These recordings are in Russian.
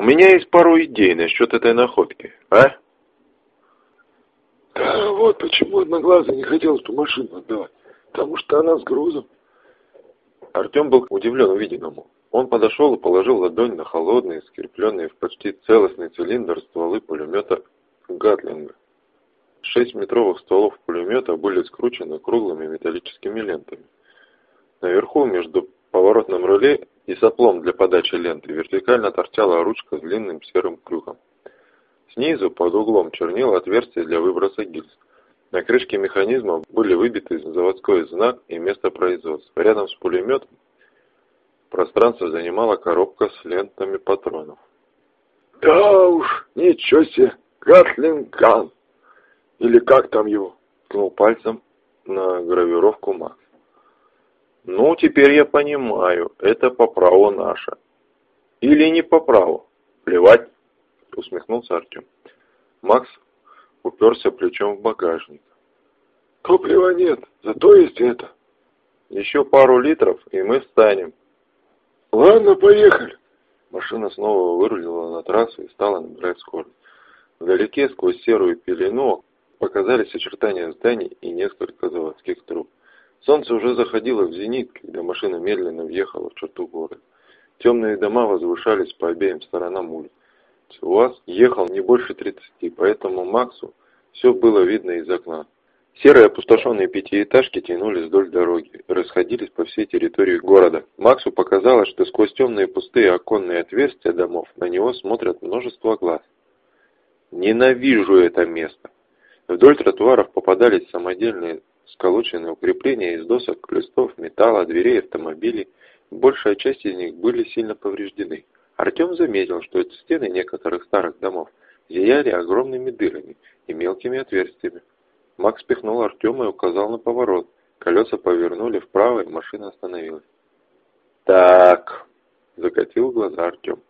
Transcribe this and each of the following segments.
У меня есть пару идей насчет этой находки, а? Да, вот почему Одноглазый не хотел эту машину отдавать. Потому что она с грузом. Артем был удивлен увиденному. Он подошел и положил ладонь на холодные, скрепленные в почти целостный цилиндр стволы пулемета Гатлинга. Шесть метровых стволов пулемета были скручены круглыми металлическими лентами. Наверху, между поворотным руле и соплом для подачи ленты, вертикально торчала ручка с длинным серым крюком. Снизу, под углом, чернило отверстие для выброса гильз. На крышке механизма были выбиты заводской знак и место производства. Рядом с пулеметом пространство занимала коробка с лентами патронов. «Да уж, ничего себе, Гатлинган! Или как там его?» ткнул пальцем на гравировку Макс. «Ну, теперь я понимаю, это по праву наше. Или не по праву. Плевать!» усмехнулся Артем. Макс уперся плечом в багажник. Топлива нет, зато есть это. Еще пару литров, и мы встанем. Ладно, поехали. Машина снова вырулила на трассу и стала набирать скорость. Вдалеке, сквозь серую пелену, показались очертания зданий и несколько заводских труб. Солнце уже заходило в зенит, когда машина медленно въехала в черту города. Темные дома возвышались по обеим сторонам улиц. УАЗ ехал не больше 30, поэтому Максу все было видно из окна. Серые опустошенные пятиэтажки тянулись вдоль дороги расходились по всей территории города. Максу показалось, что сквозь темные пустые оконные отверстия домов на него смотрят множество глаз. «Ненавижу это место!» Вдоль тротуаров попадались самодельные сколоченные укрепления из досок, листов, металла, дверей автомобилей. Большая часть из них были сильно повреждены. Артем заметил, что эти стены некоторых старых домов зияли огромными дырами и мелкими отверстиями. Макс пихнул Артема и указал на поворот. Колеса повернули вправо, и машина остановилась. «Так», — закатил глаза Артем.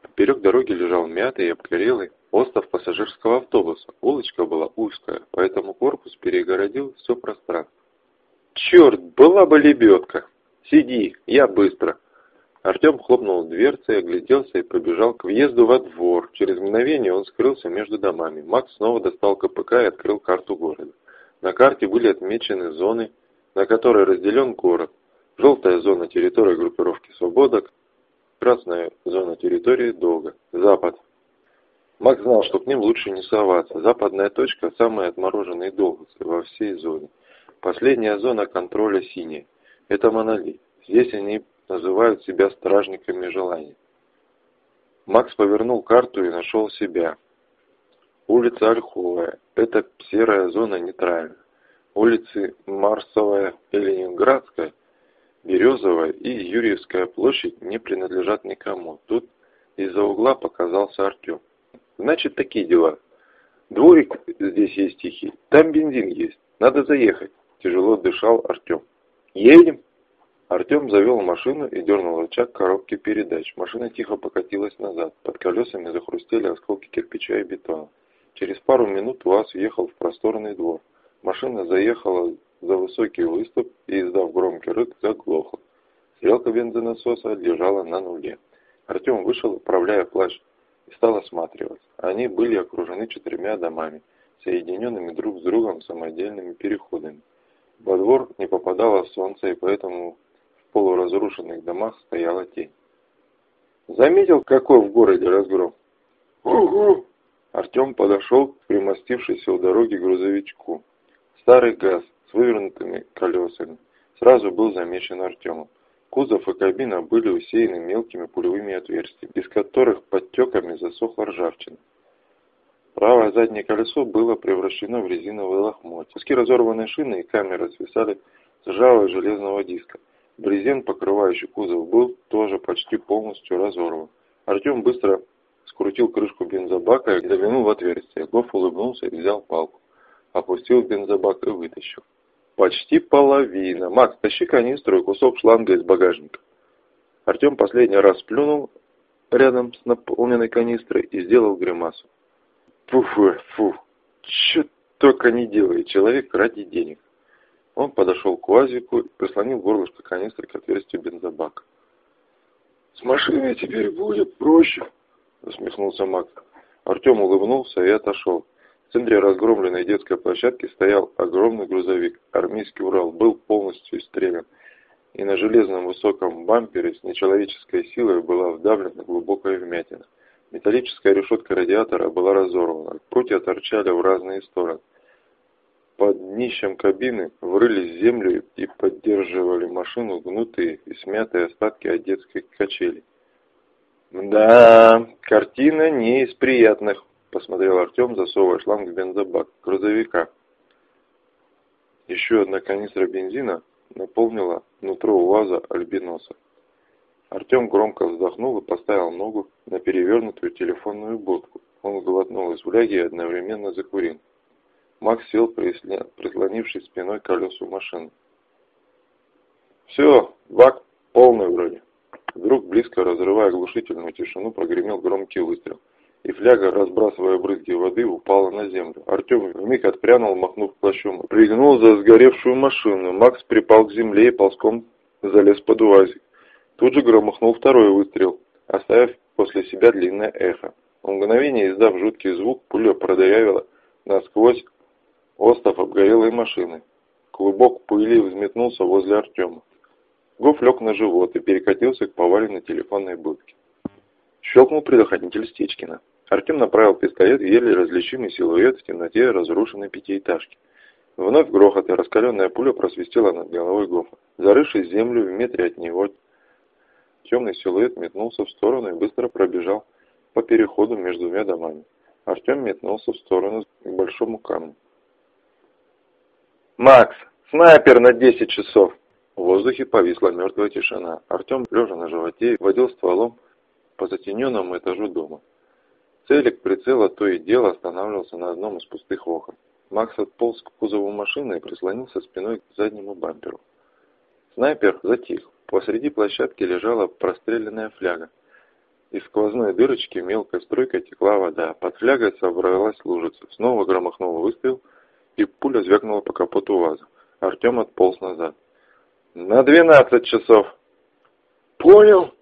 Поперек дороги лежал мятый и обгорелый остов пассажирского автобуса. Улочка была узкая, поэтому корпус перегородил все пространство. «Черт, была бы лебедка! Сиди, я быстро!» Артем хлопнул дверцей, огляделся и побежал к въезду во двор. Через мгновение он скрылся между домами. Макс снова достал КПК и открыл карту города. На карте были отмечены зоны, на которые разделен город. Желтая зона территории группировки «Свобода», красная зона территории «Долга», запад. Макс знал, что к ним лучше не соваться. Западная точка – самые отмороженные долговцы во всей зоне. Последняя зона контроля синяя. Это монолит. Здесь они называют себя стражниками желаний. Макс повернул карту и нашел себя. Улица Ольховая. Это серая зона нейтральная. Улицы Марсовая и Ленинградская, Березовая и Юрьевская площадь не принадлежат никому. Тут из-за угла показался Артем. Значит, такие дела. Дворик здесь есть тихий. Там бензин есть. Надо заехать. Тяжело дышал Артем. Едем? Артем завел машину и дернул рычаг коробки передач. Машина тихо покатилась назад. Под колесами захрустели осколки кирпича и бетона. Через пару минут УАЗ въехал в просторный двор. Машина заехала за высокий выступ и, издав громкий рык, заглохла. Стрелка бензонасоса лежала на нуле. Артем вышел, управляя плащ, и стал осматриваться. Они были окружены четырьмя домами, соединенными друг с другом самодельными переходами. Во двор не попадало солнце, и поэтому полуразрушенных домах стояла тень. Заметил, какой в городе разгром? Угу. Артем подошел к примостившейся у дороги грузовичку. Старый газ с вывернутыми колесами сразу был замечен Артемом. Кузов и кабина были усеяны мелкими пулевыми отверстиями, из которых подтеками засохла ржавчина. Правое заднее колесо было превращено в резиновый лохмотье. Куски разорванной шины и камеры свисали с ржавого железного диска. Брезент, покрывающий кузов, был тоже почти полностью разорван. Артем быстро скрутил крышку бензобака и заглянул в отверстие. Гоф улыбнулся и взял палку. Опустил бензобак и вытащил. Почти половина. Макс, тащи канистру и кусок шланга из багажника. Артем последний раз плюнул рядом с наполненной канистрой и сделал гримасу. Фу, фу, фу. Только не делает человек ради денег. Он подошел к УАЗику и прислонил горлышко канистры к отверстию бензобака. «С машиной теперь будет проще», усмехнулся Макс. Артем улыбнулся и отошел. В центре разгромленной детской площадки стоял огромный грузовик. Армейский Урал был полностью истрелян. И на железном высоком бампере с нечеловеческой силой была вдавлена глубокая вмятина. Металлическая решетка радиатора была разорвана. Прутья торчали в разные стороны. Под днищем кабины врылись землю и поддерживали машину гнутые и смятые остатки от детской качели. «Да, картина не из приятных», — посмотрел Артем, засовывая шланг в бензобак грузовика. Еще одна канистра бензина наполнила нутро УАЗа Альбиноса. Артем громко вздохнул и поставил ногу на перевернутую телефонную будку. Он глотнул из фляги и одновременно закурил. Макс сел, прислонившись спиной к колесу машины. «Все, бак полный вроде». Вдруг, близко разрывая оглушительную тишину, прогремел громкий выстрел. И фляга, разбрасывая брызги воды, упала на землю. Артем вмиг отпрянул, махнув плащом. Пригнул за сгоревшую машину. Макс припал к земле и ползком залез под УАЗик. Тут же громыхнул второй выстрел, оставив после себя длинное эхо. В мгновение, издав жуткий звук, пуля продырявила насквозь остов обгорелой машины. Клубок пыли взметнулся возле Артема. Гоф лег на живот и перекатился к поваленной телефонной будке. Щелкнул предохранитель Стечкина. Артем направил пистолет в еле различимый силуэт в темноте разрушенной пятиэтажки. Вновь грохот и раскаленная пуля просвистела над головой Гофа. Зарывшись землю в метре от него, темный силуэт метнулся в сторону и быстро пробежал по переходу между двумя домами. Артем метнулся в сторону к большому камню. «Макс, снайпер на 10 часов!» В воздухе повисла мертвая тишина. Артем, лежа на животе, водил стволом по затененному этажу дома. Целик прицела то и дело останавливался на одном из пустых окон. Макс отполз к кузову машины и прислонился спиной к заднему бамперу. Снайпер затих. Посреди площадки лежала простреленная фляга. Из сквозной дырочки мелкой струйкой текла вода. Под флягой собралась лужица. Снова громыхнул выстрел – и пуля звякнула по капоту УАЗа. Артем отполз назад. «На двенадцать часов!» «Понял!»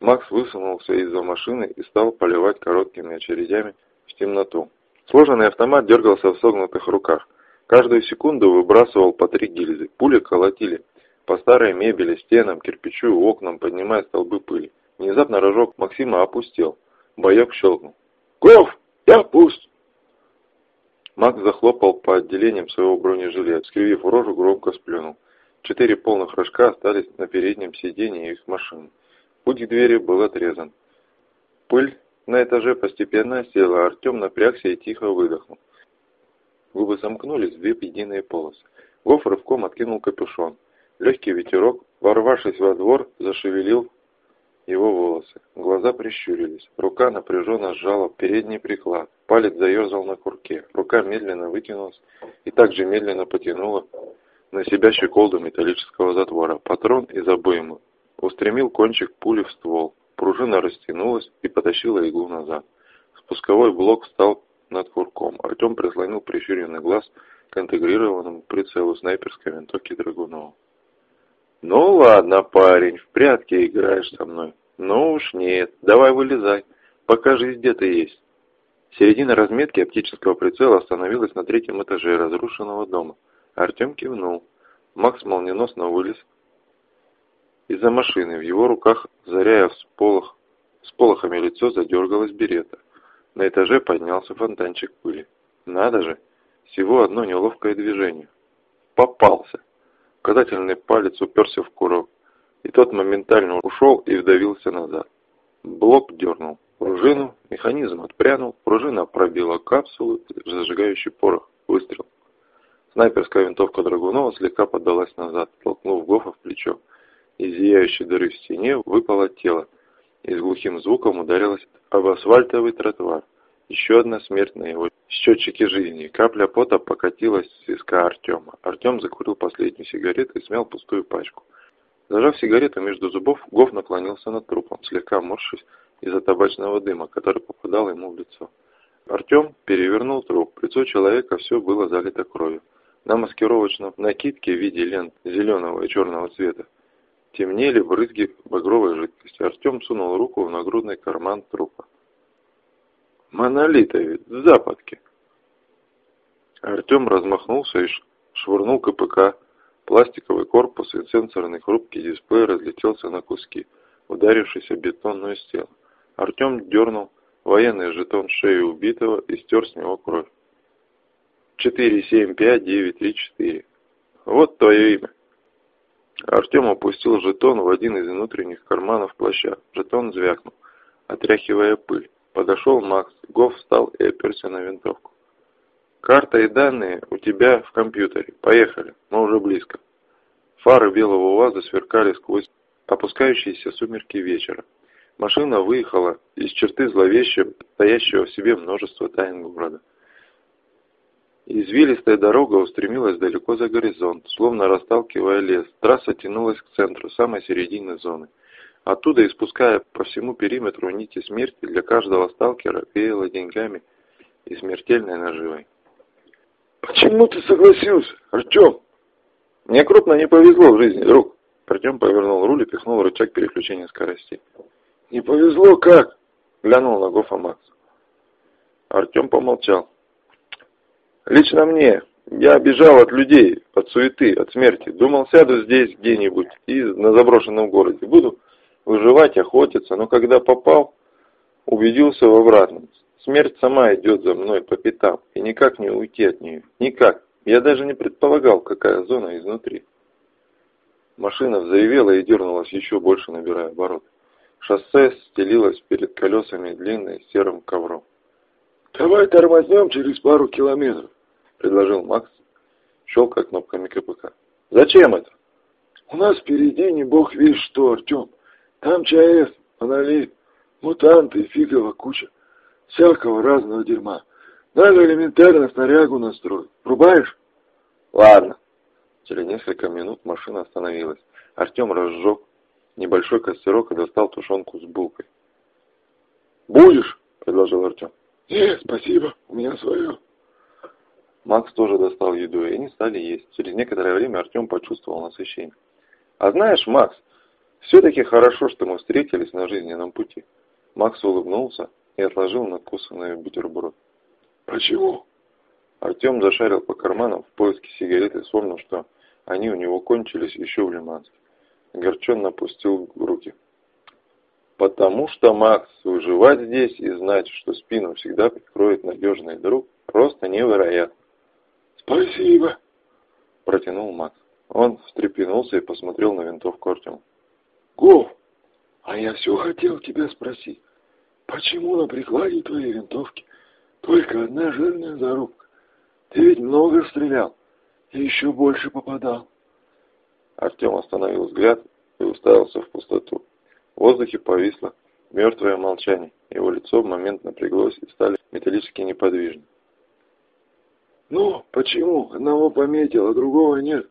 Макс высунулся из-за машины и стал поливать короткими очередями в темноту. Сложенный автомат дергался в согнутых руках. Каждую секунду выбрасывал по три гильзы. Пули колотили по старой мебели, стенам, кирпичу, окнам, поднимая столбы пыли. Внезапно рожок Максима опустел. Боек щелкнул. «Гов! Я пуст!» Макс захлопал по отделениям своего бронежилета, скривив рожу, громко сплюнул. Четыре полных рожка остались на переднем сиденье их машины. Путь к двери был отрезан. Пыль на этаже постепенно села, Артем напрягся и тихо выдохнул. Губы сомкнулись две единые полосы. Гоф рывком откинул капюшон. Легкий ветерок, ворвавшись во двор, зашевелил его волосы. Глаза прищурились. Рука напряженно сжала передний приклад. Палец заерзал на курке. Рука медленно вытянулась и также медленно потянула на себя щеколду металлического затвора. Патрон из обоймы. Устремил кончик пули в ствол. Пружина растянулась и потащила иглу назад. Спусковой блок встал над курком. Артем прислонил прищуренный глаз к интегрированному прицелу снайперской винтовки Драгунова. «Ну ладно, парень, в прятки играешь со мной. Ну уж нет, давай вылезай, покажись, где ты есть. Середина разметки оптического прицела остановилась на третьем этаже разрушенного дома. Артем кивнул. Макс молниеносно вылез из-за машины. В его руках, заряя в сполох, с полохами лицо, задергалась берета. На этаже поднялся фонтанчик пыли. Надо же, всего одно неловкое движение. Попался. Указательный палец уперся в курок и тот моментально ушел и вдавился назад. Блок дернул пружину, механизм отпрянул, пружина пробила капсулу, зажигающий порох, выстрел. Снайперская винтовка Драгунова слегка поддалась назад, толкнув Гофа в плечо. Из зияющей дыры в стене выпало тело и с глухим звуком ударилось об асфальтовый тротуар. Еще одна смерть на его счетчике жизни. Капля пота покатилась с виска Артема. Артем закурил последнюю сигарету и смял пустую пачку. Зажав сигарету между зубов, Гоф наклонился над трупом, слегка морщись из-за табачного дыма, который попадал ему в лицо. Артем перевернул труп. Лицо человека все было залито кровью. На маскировочном накидке в виде лент зеленого и черного цвета темнели брызги багровой жидкости. Артем сунул руку в нагрудный карман трупа. В западке. Артем размахнулся и швырнул КПК. Пластиковый корпус и сенсорный хрупкий дисплей разлетелся на куски, ударившись о бетонную стену. Артем дернул военный жетон шеи убитого и стер с него кровь. 475-934. Вот твое имя. Артем опустил жетон в один из внутренних карманов плаща. Жетон звякнул, отряхивая пыль. Подошел Макс. Гоф встал и оперся на винтовку. Карта и данные у тебя в компьютере. Поехали, мы уже близко. Фары белого УАЗа сверкали сквозь опускающиеся сумерки вечера. Машина выехала из черты зловещего, стоящего в себе множество тайн города. Извилистая дорога устремилась далеко за горизонт, словно расталкивая лес. Трасса тянулась к центру, самой середины зоны. Оттуда, испуская по всему периметру нити смерти, для каждого сталкера веяло деньгами и смертельной наживой. «Почему ты согласился, Артем?» «Мне крупно не повезло в жизни, друг». Артем повернул руль и пихнул рычаг переключения скорости. «Не повезло как?» Глянул на Гофа Макс. Артем помолчал. «Лично мне. Я бежал от людей, от суеты, от смерти. Думал, сяду здесь где-нибудь и на заброшенном городе. Буду выживать, охотиться. Но когда попал, убедился в обратном. Смерть сама идет за мной по пятам, и никак не уйти от нее. Никак. Я даже не предполагал, какая зона изнутри. Машина взревела и дернулась еще больше, набирая обороты. Шоссе стелилось перед колесами длинной серым ковром. «Давай тормознем через пару километров», — предложил Макс, щелкая кнопками КПК. «Зачем это?» «У нас впереди не бог весь что, Артем. Там ЧАЭС, монолит, мутанты, фигово куча всякого разного дерьма. Надо элементарно снарягу настроить. Врубаешь? Ладно. Через несколько минут машина остановилась. Артем разжег небольшой костерок и достал тушенку с булкой. «Будешь?» – предложил Артем. «Нет, спасибо, у меня свое». Макс тоже достал еду, и они стали есть. Через некоторое время Артем почувствовал насыщение. «А знаешь, Макс, все-таки хорошо, что мы встретились на жизненном пути». Макс улыбнулся и отложил надкусанный бутерброд. «Почему?» Артем зашарил по карманам в поиске сигарет и вспомнил, что они у него кончились еще в Лиманске. Огорченно опустил руки. «Потому что, Макс, выживать здесь и знать, что спину всегда прикроет надежный друг, просто невероятно». «Спасибо!» – протянул Макс. Он встрепенулся и посмотрел на винтовку Артема. «Гов, а я все хотел тебя спросить. Почему на прикладе твоей винтовки только одна жирная зарубка? Ты ведь много стрелял и еще больше попадал. Артем остановил взгляд и уставился в пустоту. В воздухе повисло мертвое молчание. Его лицо в момент напряглось и стали металлически неподвижны. «Ну, почему? Одного пометил, а другого нет.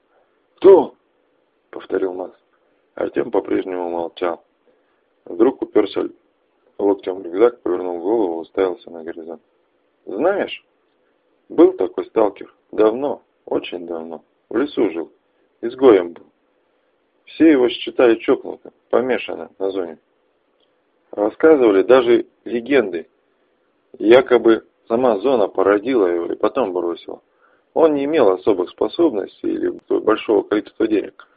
Кто?» — повторил Макс. Артем по-прежнему молчал. Вдруг уперся локтем рюкзак, повернул голову, уставился на горизонт. Знаешь, был такой сталкер. Давно, очень давно. В лесу жил. Изгоем был. Все его считали чокнутым, помешанным на зоне. Рассказывали даже легенды. Якобы сама зона породила его и потом бросила. Он не имел особых способностей или большого количества денег,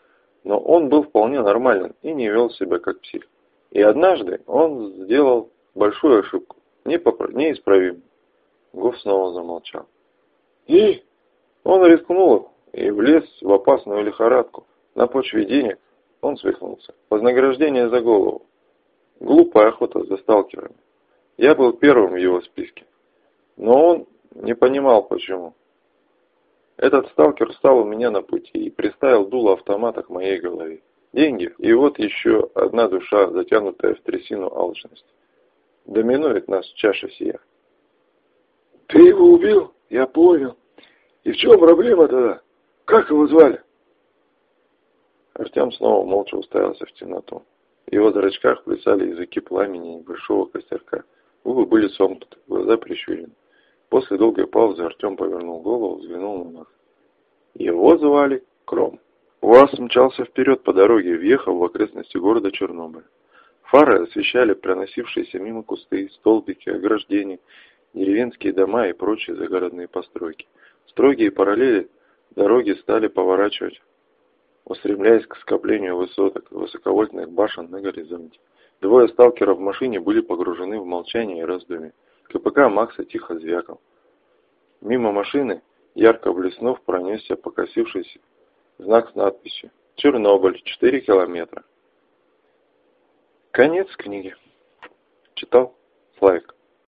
но он был вполне нормальным и не вел себя как псих. И однажды он сделал большую ошибку, неисправимую. Гоф снова замолчал. И он рискнул и влез в опасную лихорадку. На почве денег он свихнулся. Вознаграждение за голову. Глупая охота за сталкерами. Я был первым в его списке. Но он не понимал почему. Этот сталкер стал у меня на пути и приставил дуло автомата к моей голове. Деньги, и вот еще одна душа, затянутая в трясину алчности. Доминует нас чаша сия. Ты его убил? Я понял. И в чем проблема тогда? Как его звали? Артем снова молча уставился в темноту. В его зрачках плясали языки пламени небольшого костерка. Губы были сомкнуты, глаза прищурены. После долгой паузы Артем повернул голову, взглянул на нас. Его звали Кром. УАЗ мчался вперед по дороге, въехав в окрестности города Чернобыль. Фары освещали проносившиеся мимо кусты, столбики, ограждения деревенские дома и прочие загородные постройки. Строгие параллели дороги стали поворачивать, устремляясь к скоплению высоток высоковольтных башен на горизонте. Двое сталкеров в машине были погружены в молчание и раздумье. КПК Макса тихо звякал. Мимо машины, ярко блеснув, пронесся покосившийся знак с надписью «Чернобыль, 4 километра». Конец книги. Читал Славик.